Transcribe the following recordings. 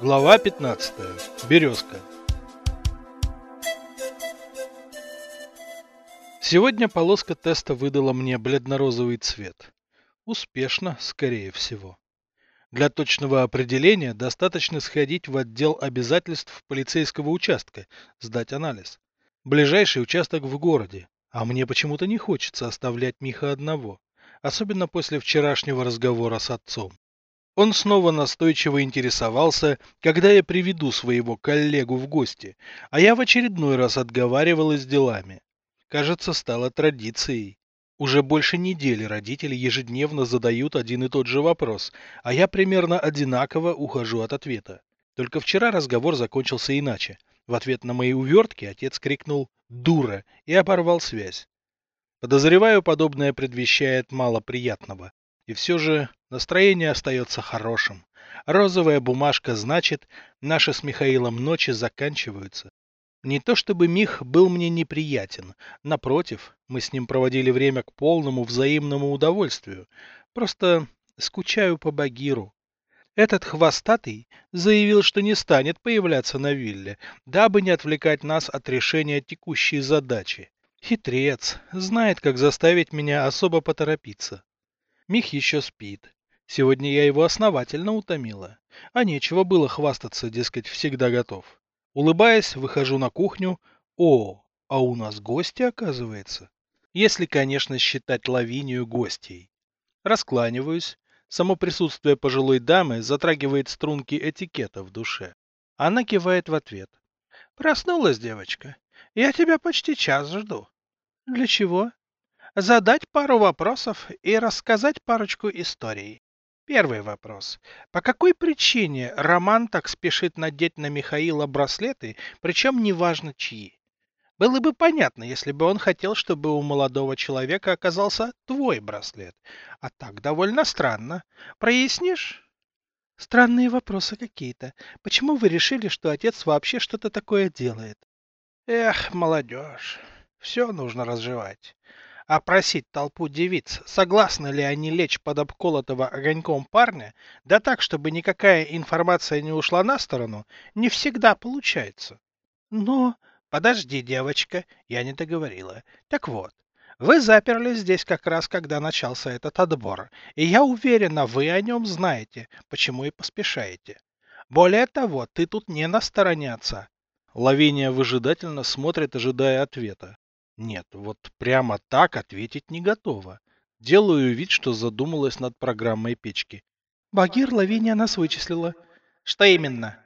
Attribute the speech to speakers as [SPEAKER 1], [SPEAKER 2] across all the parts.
[SPEAKER 1] Глава 15. Березка. Сегодня полоска теста выдала мне бледно-розовый цвет. Успешно, скорее всего. Для точного определения достаточно сходить в отдел обязательств полицейского участка, сдать анализ. Ближайший участок в городе, а мне почему-то не хочется оставлять Миха одного, особенно после вчерашнего разговора с отцом. Он снова настойчиво интересовался, когда я приведу своего коллегу в гости, а я в очередной раз отговаривалась делами. Кажется, стало традицией. Уже больше недели родители ежедневно задают один и тот же вопрос, а я примерно одинаково ухожу от ответа. Только вчера разговор закончился иначе. В ответ на мои увертки отец крикнул «Дура!» и оборвал связь. Подозреваю, подобное предвещает мало приятного. И все же настроение остается хорошим. Розовая бумажка значит, наши с Михаилом ночи заканчиваются. Не то чтобы Мих был мне неприятен, напротив, мы с ним проводили время к полному взаимному удовольствию. Просто скучаю по Багиру. Этот хвостатый заявил, что не станет появляться на вилле, дабы не отвлекать нас от решения текущей задачи. Хитрец, знает, как заставить меня особо поторопиться. Мих еще спит. Сегодня я его основательно утомила. А нечего было хвастаться, дескать, всегда готов. Улыбаясь, выхожу на кухню. О, а у нас гости, оказывается. Если, конечно, считать Лавинию гостей. Раскланиваюсь. Само присутствие пожилой дамы затрагивает струнки этикета в душе. Она кивает в ответ.
[SPEAKER 2] Проснулась девочка. Я тебя почти час жду.
[SPEAKER 1] Для чего?
[SPEAKER 2] Задать пару вопросов и рассказать парочку историй. Первый вопрос. По какой причине Роман так спешит надеть на Михаила браслеты, причем неважно чьи? Было бы понятно, если бы он хотел, чтобы у молодого человека оказался твой браслет. А так довольно странно. Прояснишь?
[SPEAKER 1] Странные вопросы какие-то. Почему вы решили, что отец вообще что-то такое делает?
[SPEAKER 2] Эх, молодежь. Все нужно разжевать опросить толпу девиц, согласны ли они лечь под обколотого огоньком парня, да так, чтобы никакая информация не ушла на сторону, не всегда получается. Но... Подожди, девочка, я не договорила. Так вот, вы заперлись здесь как раз, когда начался этот отбор, и я уверена, вы о нем знаете, почему и поспешаете. Более того, ты тут не на стороне отца.
[SPEAKER 1] Лавиния выжидательно смотрит, ожидая ответа. Нет, вот прямо так ответить не готова. Делаю вид, что задумалась над программой печки.
[SPEAKER 3] Багир Лавиния нас вычислила.
[SPEAKER 2] Что именно?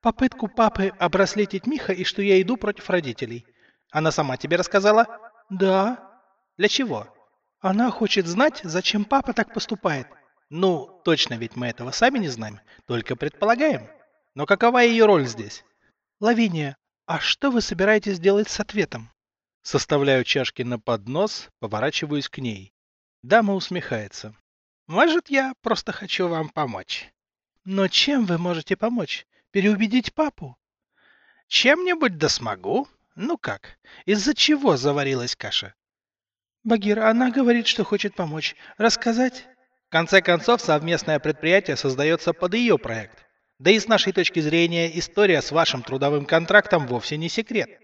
[SPEAKER 3] Попытку папы обраслетить Миха и что я иду против родителей.
[SPEAKER 2] Она сама тебе рассказала?
[SPEAKER 3] Да.
[SPEAKER 2] Для чего?
[SPEAKER 3] Она хочет знать, зачем папа так поступает.
[SPEAKER 2] Ну, точно ведь мы этого сами не знаем, только предполагаем. Но какова ее роль здесь?
[SPEAKER 3] Лавиния, а что вы собираетесь делать с ответом?
[SPEAKER 1] Составляю чашки на поднос, поворачиваюсь к ней. Дама усмехается.
[SPEAKER 2] Может, я просто хочу вам помочь.
[SPEAKER 3] Но чем вы можете помочь? Переубедить папу?
[SPEAKER 2] Чем-нибудь да смогу. Ну как, из-за чего заварилась каша?
[SPEAKER 3] Багир, она говорит, что хочет помочь. Рассказать?
[SPEAKER 2] В конце концов, совместное предприятие создается под ее проект. Да и с нашей точки зрения, история с вашим трудовым контрактом вовсе не секрет.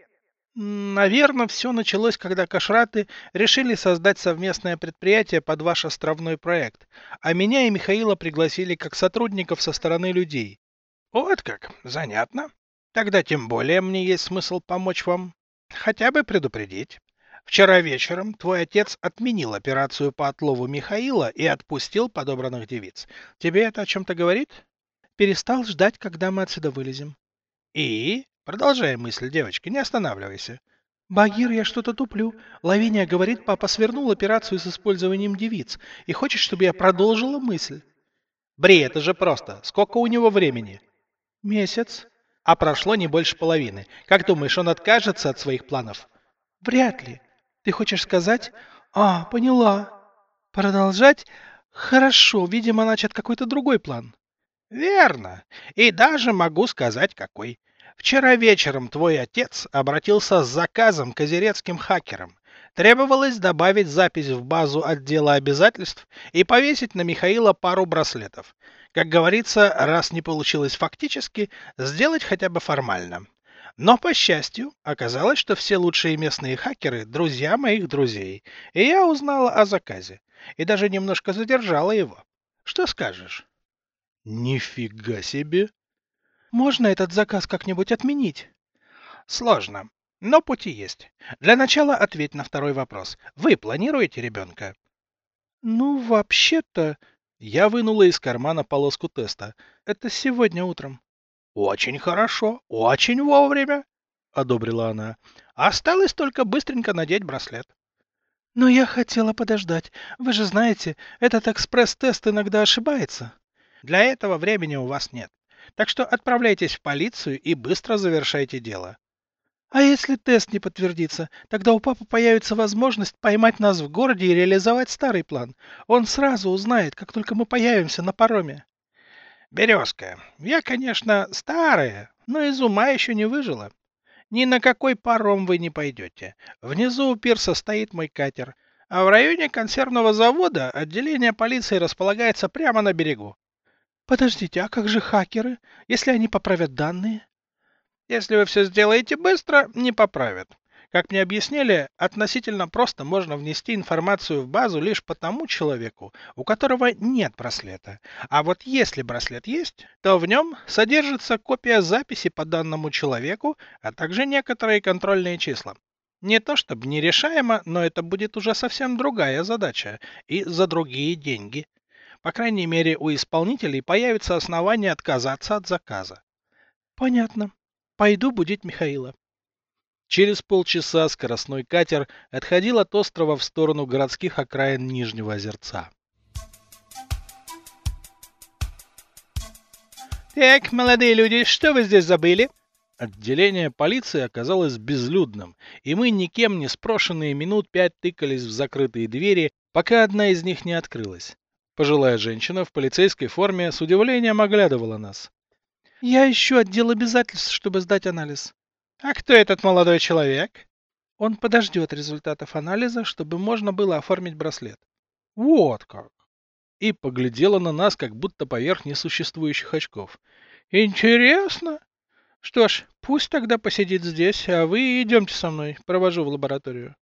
[SPEAKER 2] Наверное, все началось, когда кашраты решили создать совместное предприятие под ваш островной проект, а меня и Михаила пригласили как сотрудников со стороны людей. Вот как, занятно. Тогда тем более мне есть смысл помочь вам. Хотя бы предупредить. Вчера вечером твой отец отменил операцию по отлову Михаила и отпустил подобранных девиц. Тебе это о чем-то говорит?
[SPEAKER 3] Перестал ждать, когда мы отсюда вылезем.
[SPEAKER 2] И? Продолжай мысль, девочка, не останавливайся.
[SPEAKER 3] Багир, я что-то туплю. Лавиния говорит, папа свернул операцию с использованием девиц и хочет, чтобы я продолжила мысль.
[SPEAKER 2] Бри, это же просто. Сколько у него времени?
[SPEAKER 3] Месяц.
[SPEAKER 2] А прошло не больше половины. Как думаешь, он откажется от своих планов?
[SPEAKER 3] Вряд ли. Ты хочешь сказать... А, поняла. Продолжать? Хорошо, видимо, начат какой-то другой план.
[SPEAKER 2] Верно. И даже могу сказать, какой. Вчера вечером твой отец обратился с заказом к озерецким хакерам. Требовалось добавить запись в базу отдела обязательств и повесить на Михаила пару браслетов. Как говорится, раз не получилось фактически, сделать хотя бы формально. Но, по счастью, оказалось, что все лучшие местные хакеры – друзья моих друзей, и я узнала о заказе. И даже немножко задержала его. Что скажешь?
[SPEAKER 1] Нифига себе!
[SPEAKER 3] Можно этот заказ как-нибудь отменить?
[SPEAKER 2] Сложно, но пути есть. Для начала ответь на второй вопрос. Вы планируете ребенка?
[SPEAKER 3] Ну, вообще-то...
[SPEAKER 1] Я вынула из кармана полоску теста.
[SPEAKER 3] Это сегодня утром.
[SPEAKER 2] Очень хорошо, очень вовремя,
[SPEAKER 1] одобрила она.
[SPEAKER 2] Осталось только быстренько надеть браслет.
[SPEAKER 3] Но я хотела подождать. Вы же знаете, этот экспресс-тест иногда ошибается.
[SPEAKER 2] Для этого времени у вас нет. Так что отправляйтесь в полицию и быстро завершайте дело.
[SPEAKER 3] А если тест не подтвердится, тогда у папы появится возможность поймать нас в городе и реализовать старый план. Он сразу узнает, как только мы появимся на пароме.
[SPEAKER 2] Березка, я, конечно, старая, но из ума еще не выжила. Ни на какой паром вы не пойдете. Внизу у пирса стоит мой катер, а в районе консервного завода отделение полиции располагается прямо на берегу.
[SPEAKER 3] Подождите, а как же хакеры, если они поправят данные?
[SPEAKER 2] Если вы все сделаете быстро, не поправят. Как мне объяснили, относительно просто можно внести информацию в базу лишь по тому человеку, у которого нет браслета. А вот если браслет есть, то в нем содержится копия записи по данному человеку, а также некоторые контрольные числа. Не то чтобы нерешаемо, но это будет уже совсем другая задача и за другие деньги. По крайней мере, у исполнителей появится основание отказаться от заказа.
[SPEAKER 3] Понятно. Пойду будить Михаила.
[SPEAKER 1] Через полчаса скоростной катер отходил от острова в сторону городских окраин Нижнего озерца.
[SPEAKER 2] Так, молодые люди, что вы здесь забыли?
[SPEAKER 1] Отделение полиции оказалось безлюдным, и мы, никем не спрошенные, минут пять тыкались в закрытые двери, пока одна из них не открылась. Пожилая женщина в полицейской форме с удивлением оглядывала нас.
[SPEAKER 3] Я ищу отдел обязательств, чтобы сдать анализ.
[SPEAKER 2] А кто этот молодой человек?
[SPEAKER 3] Он подождет результатов анализа, чтобы можно было оформить браслет.
[SPEAKER 1] Вот как. И поглядела на нас, как будто поверх несуществующих очков.
[SPEAKER 2] Интересно. Что ж, пусть тогда посидит здесь, а вы идемте со мной, провожу в лабораторию.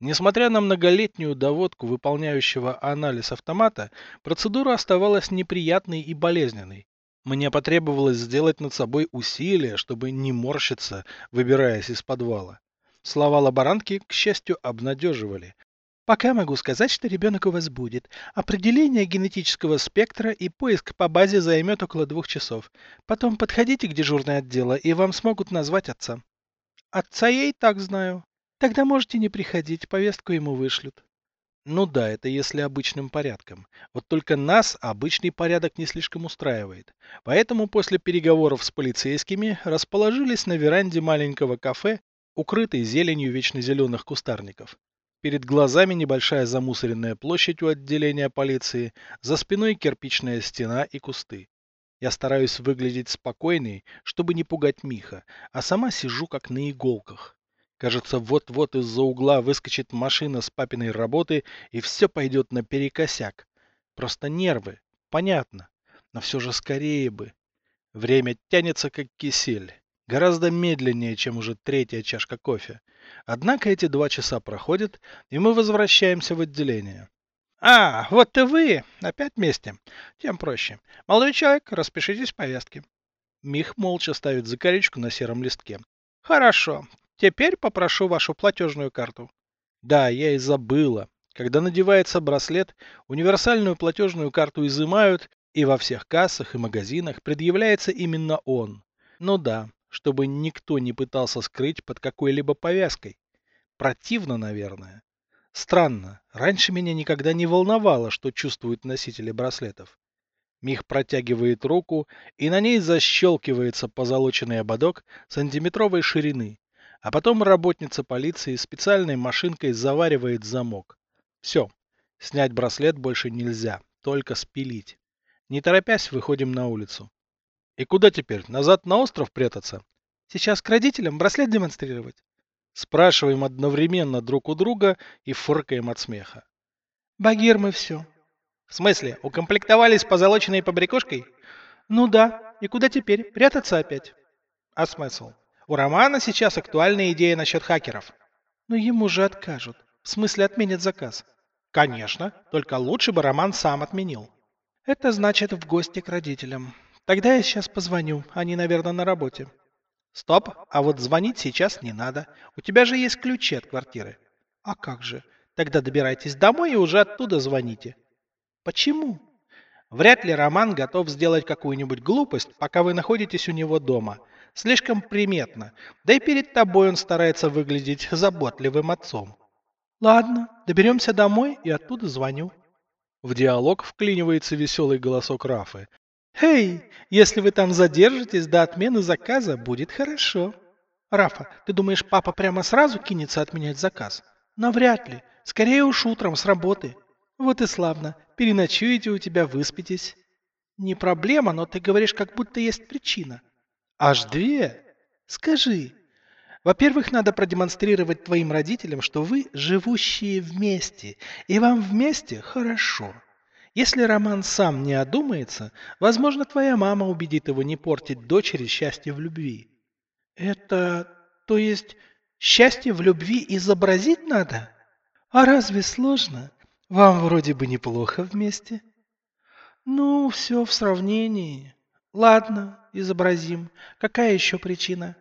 [SPEAKER 1] Несмотря на многолетнюю доводку выполняющего анализ автомата, процедура оставалась неприятной и болезненной, мне потребовалось сделать над собой усилие, чтобы не морщиться, выбираясь из подвала. Слова лаборантки, к счастью, обнадеживали.
[SPEAKER 3] Пока могу сказать, что ребенок у вас будет. Определение генетического спектра и поиск по базе займет около двух часов. Потом подходите к дежурной отдела, и вам смогут назвать отца. Отца я и так знаю. Тогда можете не приходить, повестку ему вышлют.
[SPEAKER 1] Ну да, это если обычным порядком. Вот только нас обычный порядок не слишком устраивает. Поэтому после переговоров с полицейскими расположились на веранде маленького кафе, укрытой зеленью вечно зеленых кустарников. Перед глазами небольшая замусоренная площадь у отделения полиции, за спиной кирпичная стена и кусты. Я стараюсь выглядеть спокойной, чтобы не пугать Миха, а сама сижу как на иголках. Кажется, вот-вот из-за угла выскочит машина с папиной работы, и все пойдет наперекосяк. Просто нервы, понятно. Но все же скорее бы. Время тянется, как кисель. Гораздо медленнее, чем уже третья чашка кофе. Однако эти два часа проходят, и мы возвращаемся в отделение.
[SPEAKER 2] А, вот и вы. Опять вместе. Тем проще. Молодой человек, распишитесь в повестке.
[SPEAKER 1] Мих молча ставит закорючку на сером листке.
[SPEAKER 2] Хорошо. Теперь попрошу вашу платежную карту.
[SPEAKER 1] Да, я и забыла. Когда надевается браслет, универсальную платежную карту изымают, и во всех кассах и магазинах предъявляется именно он. Ну да, чтобы никто не пытался скрыть под какой-либо повязкой. Противно, наверное. Странно, раньше меня никогда не волновало, что чувствуют носители браслетов. Мих протягивает руку, и на ней защелкивается позолоченный ободок сантиметровой ширины, а потом работница полиции специальной машинкой заваривает замок. Все, снять браслет больше нельзя, только спилить. Не торопясь, выходим на улицу. И куда теперь? Назад на остров прятаться?
[SPEAKER 3] Сейчас к родителям браслет демонстрировать.
[SPEAKER 1] Спрашиваем одновременно друг у друга и фыркаем от смеха.
[SPEAKER 2] Багир мы все.
[SPEAKER 3] В смысле, укомплектовались позолоченной побрякушкой?
[SPEAKER 2] Ну да. И куда теперь? Прятаться опять?
[SPEAKER 3] А смысл? У Романа сейчас актуальная идея насчет хакеров.
[SPEAKER 2] Но ему же откажут. В смысле отменят заказ.
[SPEAKER 3] Конечно, только лучше бы Роман сам отменил.
[SPEAKER 2] Это значит в гости к родителям. Тогда я сейчас позвоню, они, наверное, на работе.
[SPEAKER 3] Стоп, а вот звонить сейчас не надо. У тебя же есть ключи от квартиры.
[SPEAKER 2] А как же?
[SPEAKER 3] Тогда добирайтесь домой и уже оттуда звоните.
[SPEAKER 2] Почему?
[SPEAKER 3] Вряд ли Роман готов сделать какую-нибудь глупость, пока вы находитесь у него дома. Слишком приметно. Да и перед тобой он старается выглядеть заботливым отцом.
[SPEAKER 2] Ладно, доберемся домой и оттуда звоню.
[SPEAKER 1] В диалог вклинивается веселый голосок Рафы.
[SPEAKER 2] «Эй, если вы там задержитесь до отмены заказа, будет хорошо». «Рафа, ты думаешь, папа прямо сразу кинется отменять заказ?» «Навряд ли. Скорее уж утром с работы». «Вот и славно. Переночуете у тебя, выспитесь». «Не проблема, но ты говоришь, как будто есть причина».
[SPEAKER 3] «Аж две?»
[SPEAKER 2] «Скажи». «Во-первых, надо продемонстрировать твоим родителям, что вы живущие вместе, и вам вместе хорошо». Если Роман сам не одумается, возможно, твоя мама убедит его не портить дочери счастье в любви. Это, то есть, счастье в любви изобразить надо? А разве сложно? Вам вроде бы неплохо вместе. Ну, все в сравнении. Ладно, изобразим. Какая еще причина?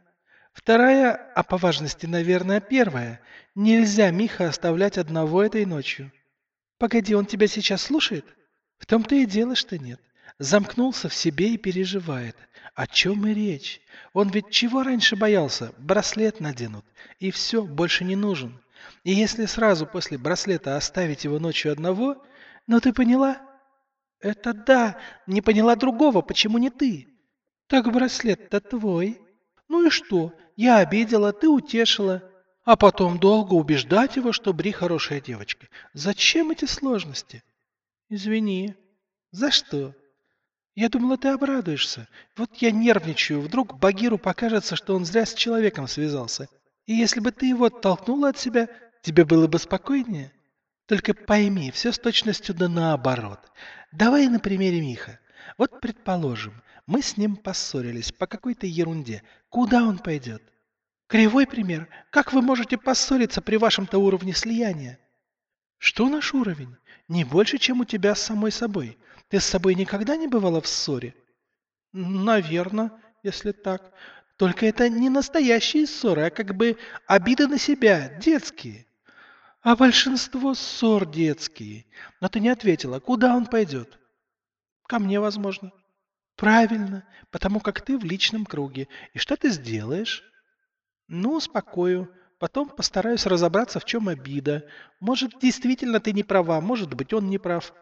[SPEAKER 2] Вторая, а по важности, наверное, первая. Нельзя Миха оставлять одного этой ночью. Погоди, он тебя сейчас слушает? В том-то и дело, что нет. Замкнулся в себе и переживает. О чем и речь? Он ведь чего раньше боялся? Браслет наденут. И все, больше не нужен. И если сразу после браслета оставить его ночью одного, ну ты поняла? Это да, не поняла другого, почему не ты? Так браслет-то твой. Ну и что? Я обидела, ты утешила. А потом долго убеждать его, что Бри хорошая девочка. Зачем эти сложности? Извини. За что? Я думала, ты обрадуешься. Вот я нервничаю. Вдруг Багиру покажется, что он зря с человеком связался. И если бы ты его оттолкнула от себя, тебе было бы спокойнее. Только пойми, все с точностью да наоборот. Давай на примере Миха. Вот, предположим, мы с ним поссорились по какой-то ерунде. Куда он пойдет? Кривой пример. Как вы можете поссориться при вашем-то уровне слияния? Что наш уровень? Не больше, чем у тебя с самой собой. Ты с собой никогда не бывала в ссоре? Наверное, если так. Только это не настоящие ссоры, а как бы обиды на себя, детские. А большинство ссор детские. Но ты не ответила, куда он пойдет? Ко мне, возможно. Правильно, потому как ты в личном круге. И что ты сделаешь? Ну, успокою. Потом постараюсь разобраться, в чем обида. Может, действительно ты не права, может быть, он не прав.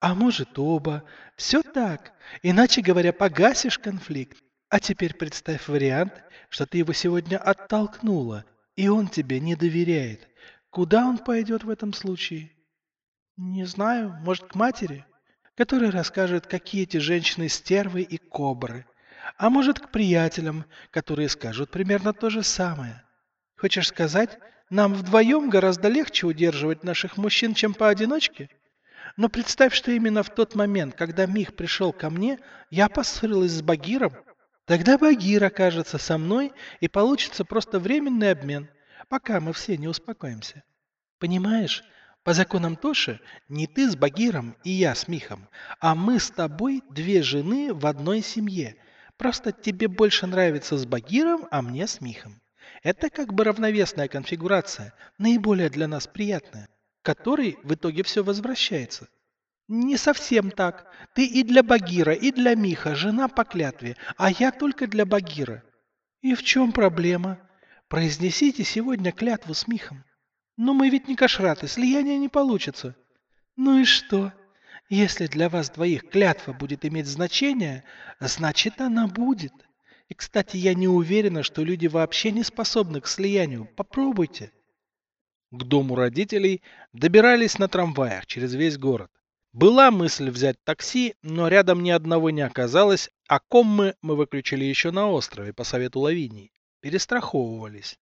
[SPEAKER 2] А может, оба. Все так. Иначе говоря, погасишь конфликт. А теперь представь вариант, что ты его сегодня оттолкнула, и он тебе не доверяет. Куда он пойдет в этом случае? Не знаю, может, к матери, которая расскажет, какие эти женщины стервы и кобры. А может, к приятелям, которые скажут примерно то же самое. Хочешь сказать, нам вдвоем гораздо легче удерживать наших мужчин, чем поодиночке? Но представь, что именно в тот момент, когда Мих пришел ко мне, я поссорилась с Багиром. Тогда Багир окажется со мной, и получится просто временный обмен, пока мы все не успокоимся. Понимаешь, по законам Тоши не ты с Багиром и я с Михом, а мы с тобой две жены в одной семье. Просто тебе больше нравится с Багиром, а мне с Михом. Это как бы равновесная конфигурация, наиболее для нас приятная, которой в итоге все возвращается. Не совсем так. Ты и для Багира, и для Миха жена по клятве, а я только для Багира. И в чем проблема? Произнесите сегодня клятву с Михом. Но мы ведь не кошраты, слияние не получится. Ну и что? Если для вас двоих клятва будет иметь значение, значит она будет. И, кстати, я не уверена, что люди вообще не способны к слиянию. Попробуйте.
[SPEAKER 1] К дому родителей добирались на трамваях через весь город. Была мысль взять такси, но рядом ни одного не оказалось, а коммы мы выключили еще на острове по совету Лавинии. Перестраховывались.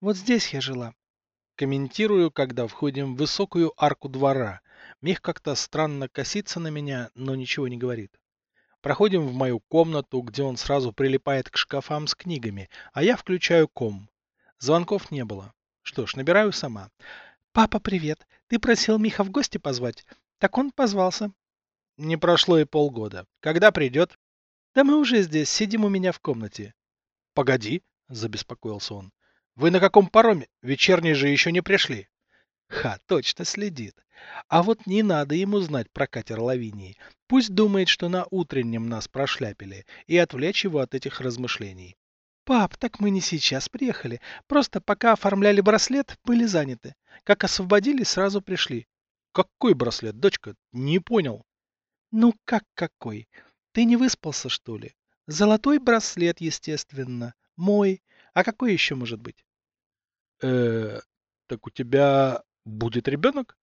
[SPEAKER 3] Вот здесь я жила.
[SPEAKER 1] Комментирую, когда входим в высокую арку двора. Мих как-то странно косится на меня, но ничего не говорит. Проходим в мою комнату, где он сразу прилипает к шкафам с книгами, а я включаю ком. Звонков не было. Что ж, набираю сама.
[SPEAKER 3] «Папа, привет. Ты просил Миха в гости позвать? Так он позвался».
[SPEAKER 1] Не прошло и полгода. Когда придет?
[SPEAKER 3] Да мы уже здесь, сидим у меня в комнате.
[SPEAKER 1] Погоди, забеспокоился он. Вы на каком пароме? Вечерние же еще не пришли.
[SPEAKER 3] Ха, точно следит. А вот не надо ему знать про катер Лавинии. Пусть думает, что на утреннем нас прошляпили, и отвлечь его от этих размышлений. Пап, так мы не сейчас приехали. Просто пока оформляли браслет, были заняты. Как освободили, сразу пришли.
[SPEAKER 1] Какой браслет, дочка? Не понял.
[SPEAKER 3] Ну как какой? Ты не выспался, что ли? Золотой браслет, естественно. Мой. А какой еще может быть?
[SPEAKER 1] э так у тебя будет ребенок?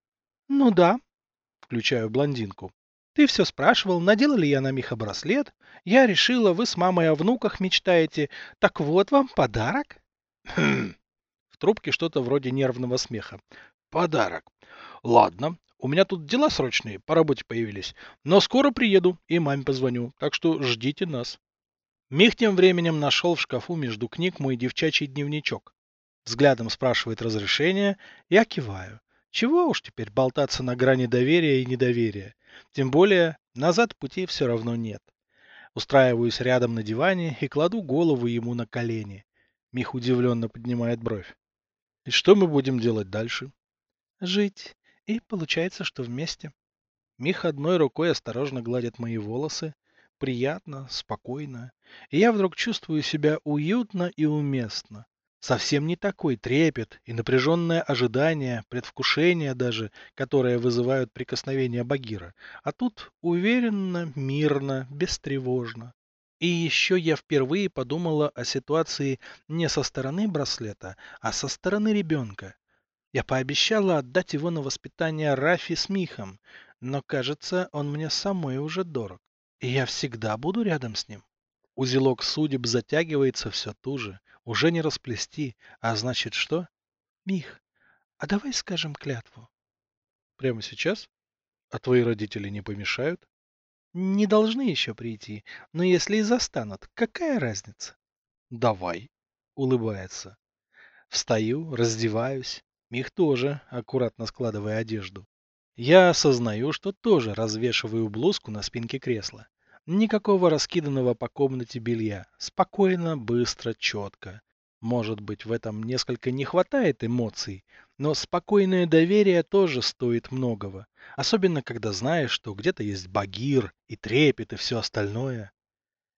[SPEAKER 3] Ну да.
[SPEAKER 1] Включаю блондинку.
[SPEAKER 3] Ты все спрашивал, надела ли я на Миха браслет. Я решила, вы с мамой о внуках мечтаете. Так вот вам подарок.
[SPEAKER 1] Хм. В трубке что-то вроде нервного смеха. Подарок. Ладно, у меня тут дела срочные, по работе появились. Но скоро приеду и маме позвоню, так что ждите нас. Мих тем временем нашел в шкафу между книг мой девчачий дневничок. Взглядом спрашивает разрешение, я киваю. Чего уж теперь болтаться на грани доверия и недоверия. Тем более, назад пути все равно нет. Устраиваюсь рядом на диване и кладу голову ему на колени. Мих удивленно поднимает бровь. И что мы будем делать дальше?
[SPEAKER 3] Жить. И получается, что вместе.
[SPEAKER 1] Мих одной рукой осторожно гладит мои волосы. Приятно, спокойно. И я вдруг чувствую себя уютно и уместно. Совсем не такой трепет и напряженное ожидание, предвкушение даже, которое вызывают прикосновения Багира. А тут уверенно, мирно, бестревожно. И еще я впервые подумала о ситуации не со стороны браслета, а со стороны ребенка. Я пообещала отдать его на воспитание Рафи с Михом, но, кажется, он мне самой уже дорог. И я всегда буду рядом с ним. Узелок судеб затягивается все туже. Уже не расплести. А значит что?
[SPEAKER 3] Мих, а давай скажем клятву.
[SPEAKER 1] Прямо сейчас? А твои родители не помешают?
[SPEAKER 3] Не должны еще прийти. Но если и застанут, какая разница?
[SPEAKER 1] Давай, улыбается. Встаю, раздеваюсь. Мих тоже, аккуратно складывая одежду. Я осознаю, что тоже развешиваю блузку на спинке кресла. Никакого раскиданного по комнате белья. Спокойно, быстро, четко. Может быть, в этом несколько не хватает эмоций, но спокойное доверие тоже стоит многого. Особенно, когда знаешь, что где-то есть багир и трепет и все остальное.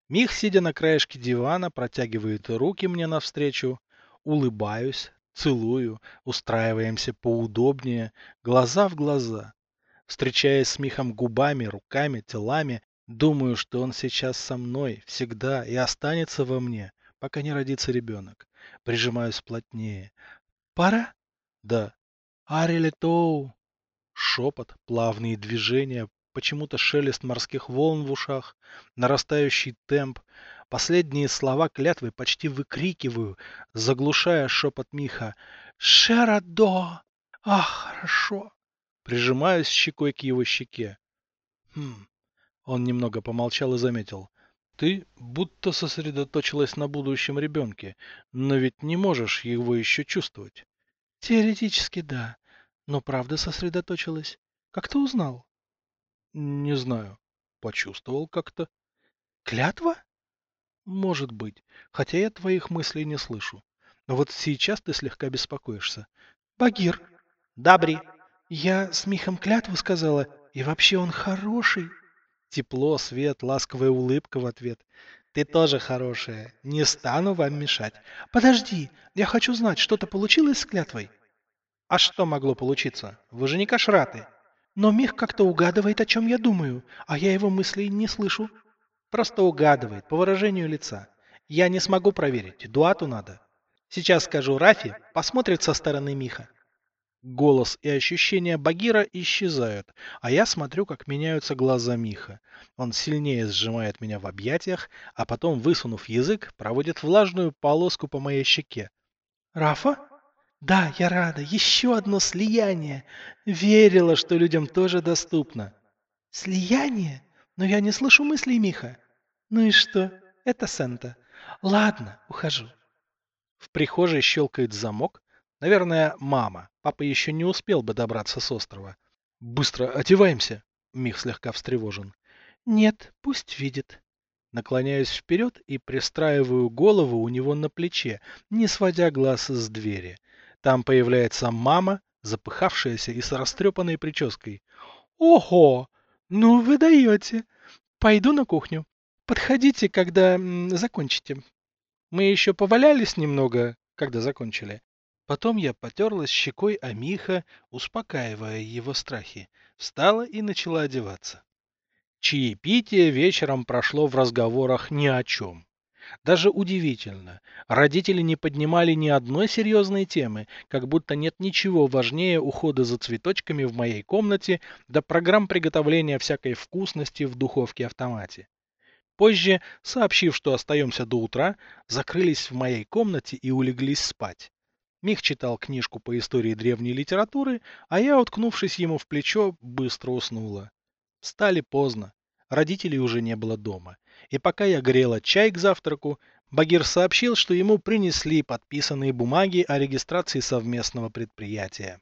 [SPEAKER 1] Мих, сидя на краешке дивана, протягивает руки мне навстречу. Улыбаюсь, Целую, устраиваемся поудобнее, глаза в глаза. Встречаясь с Михом губами, руками, телами, думаю, что он сейчас со мной, всегда, и останется во мне, пока не родится ребенок. Прижимаюсь плотнее.
[SPEAKER 3] Пора?
[SPEAKER 1] Да.
[SPEAKER 3] Арилетоу.
[SPEAKER 1] Шепот, плавные движения, почему-то шелест морских волн в ушах, нарастающий темп, Последние слова клятвы почти выкрикиваю, заглушая шепот Миха. «Шерадо! Ах, хорошо!» Прижимаюсь щекой к его щеке. Хм. Он немного помолчал и заметил. Ты будто сосредоточилась на будущем ребенке, но ведь не можешь его еще чувствовать.
[SPEAKER 3] Теоретически да, но правда сосредоточилась. Как ты узнал?
[SPEAKER 1] Не знаю. Почувствовал как-то.
[SPEAKER 3] Клятва?
[SPEAKER 1] Может быть, хотя я твоих мыслей не слышу. Но вот сейчас ты слегка беспокоишься.
[SPEAKER 3] Багир.
[SPEAKER 1] Добри.
[SPEAKER 3] Я с Михом клятву сказала, и вообще он хороший.
[SPEAKER 1] Тепло, свет, ласковая улыбка в ответ. Ты тоже хорошая. Не стану вам мешать.
[SPEAKER 3] Подожди, я хочу знать, что-то получилось с клятвой?
[SPEAKER 1] А что могло получиться? Вы же не кошраты.
[SPEAKER 3] Но Мих как-то угадывает, о чем я думаю, а я его мыслей не слышу.
[SPEAKER 1] Просто угадывает, по выражению лица. Я не смогу проверить, дуату надо. Сейчас скажу Рафи, посмотрит со стороны Миха. Голос и ощущения Багира исчезают, а я смотрю, как меняются глаза Миха. Он сильнее сжимает меня в объятиях, а потом, высунув язык, проводит влажную полоску по моей щеке.
[SPEAKER 3] «Рафа?» Да, я рада. Еще одно слияние. Верила, что людям тоже доступно. Слияние? Но я не слышу мыслей Миха. Ну и что? Это Сента. Ладно, ухожу.
[SPEAKER 1] В прихожей щелкает замок. Наверное, мама. Папа еще не успел бы добраться с острова. Быстро одеваемся. Мих слегка встревожен.
[SPEAKER 3] Нет, пусть видит.
[SPEAKER 1] Наклоняюсь вперед и пристраиваю голову у него на плече, не сводя глаз с двери. Там появляется мама, запыхавшаяся и с растрепанной прической.
[SPEAKER 3] «Ого! Ну вы даете! Пойду на кухню. Подходите, когда закончите».
[SPEAKER 1] Мы еще повалялись немного, когда закончили. Потом я потерлась щекой о Миха, успокаивая его страхи. Встала и начала одеваться. Чаепитие вечером прошло в разговорах ни о чем. Даже удивительно, родители не поднимали ни одной серьезной темы, как будто нет ничего важнее ухода за цветочками в моей комнате до программ приготовления всякой вкусности в духовке-автомате. Позже, сообщив, что остаемся до утра, закрылись в моей комнате и улеглись спать. Мих читал книжку по истории древней литературы, а я, уткнувшись ему в плечо, быстро уснула. Встали поздно. Родителей уже не было дома. И пока я грела чай к завтраку, Багир сообщил, что ему принесли подписанные бумаги о регистрации совместного предприятия.